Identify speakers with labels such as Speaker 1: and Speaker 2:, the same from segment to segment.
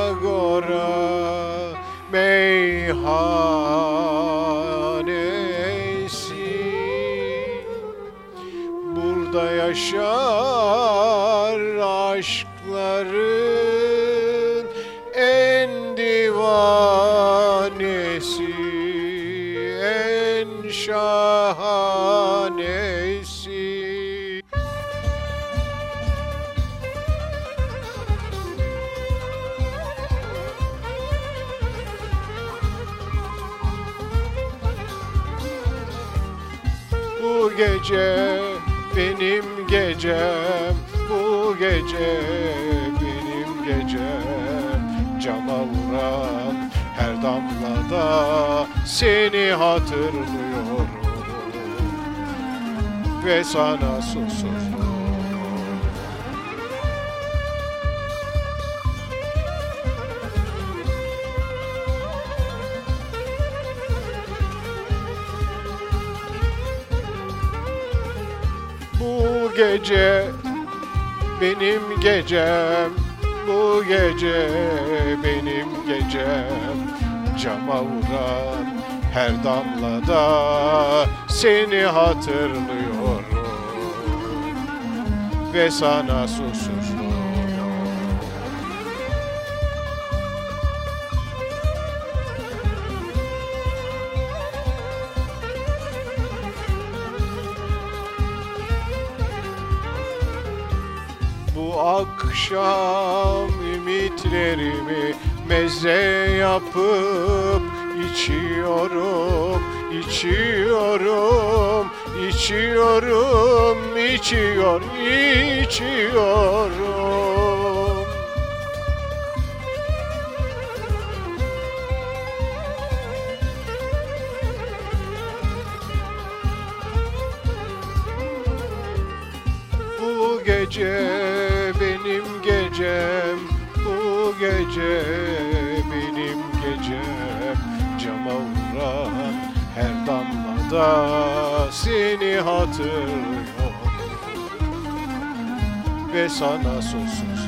Speaker 1: Agora meyhanesi Burada yaşar aşkların en divanesi En şahanesi Bu gece benim gecem Bu gece benim gecem. Cama vuran her damlada Seni hatırlıyorum. Ve sana susuyorum Gece benim gecem Bu gece benim gecem. Cama vuran her damlada Seni hatırlıyorum. Ve sana susuyorum Bu akşam ümitlerimi meze yapıp içiyorum, içiyorum, içiyorum, içiyor, içiyorum. Bu gece benim gecem. Bu gece benim gecem. Cama vuran her damlada Seni hatırlıyorum. Ve sana sonsuz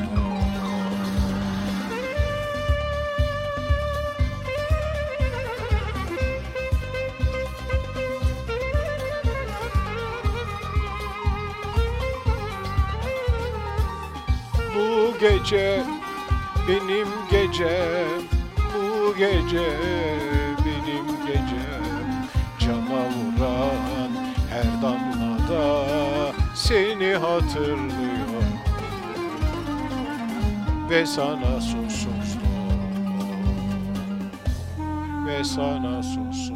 Speaker 1: gece benim gecem Bu gece benim gecem Cama vuran her damlada Seni hatırlıyor. Ve sana susuzluğum Ve sana susuzluğum